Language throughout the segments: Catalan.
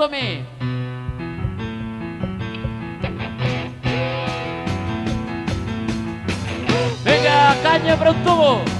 Asome. Venga, caña para un tubo.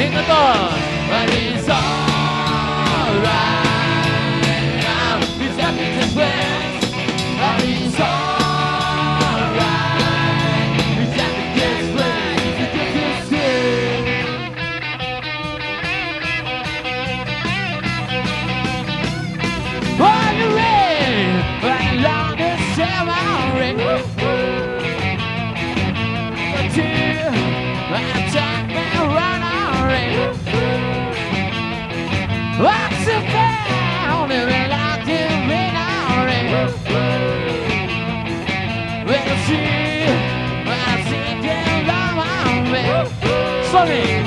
in the bus, but in 啊。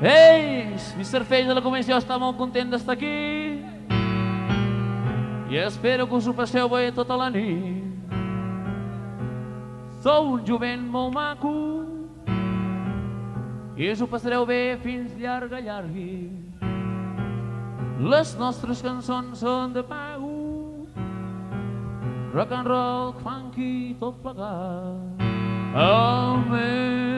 Ei, Mr. Feix de la comissió està molt content d'estar aquí i espero que us ho passeu bé tota la nit. Sou un jovent molt maco i us ho passareu bé fins llarga, llargui. Les nostres cançons són de pago, rock and roll, funky, tot plegat. Amen.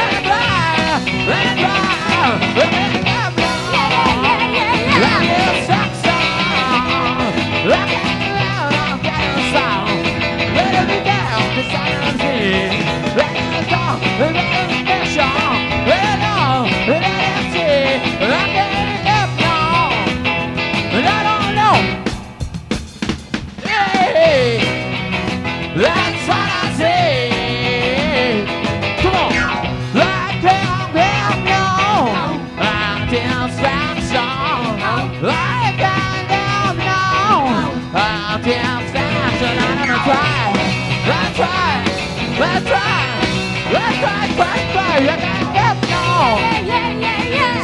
that's what I say. Come on. I can't help now. I'm just that song. I can't help now. I'm just that song. I'm gonna try. Let's try. Let's try. Let's try, try, try. I can't help now.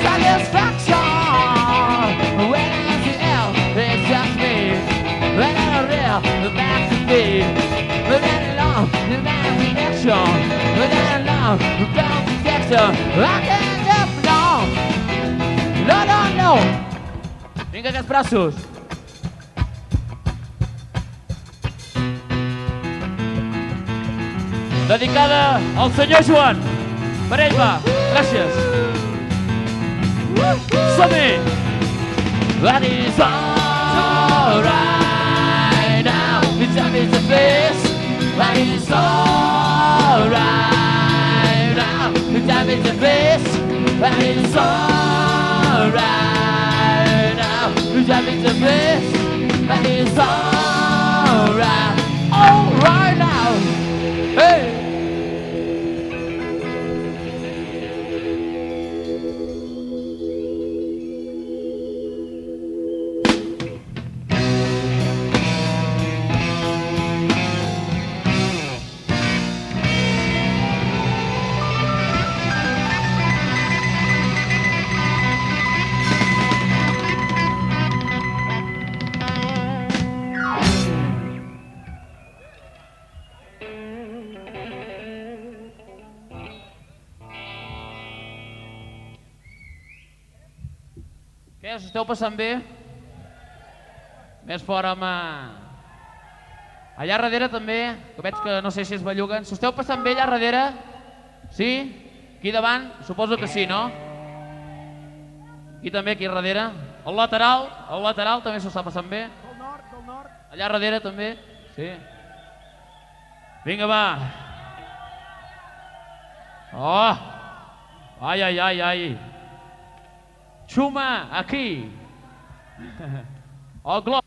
Satisfaction. I long, that's connection. I can't help now. No, no, no. Vinga, aquests braços. Dedicada al senyor Joan. Per ell va. Gràcies. Som-hi! But it's alright now. It's a place. It's alright now. Time it's a place. But it's alright. Alright now. Hey! Què, us esteu passant bé? Més fora, home. Allà darrere també, que veig que no sé si es belluguen. S'ho esteu passant bé allà darrere? Sí? Aquí davant? Suposo que sí, no? Aquí també, aquí darrere. El lateral, el lateral també s'ho està passant bé. Del nord, del nord. Allà darrere també? Sí. Vinga, va. Oh! Ai, ai, ai, ai. Chuma, aqui. Ó, oh, glória.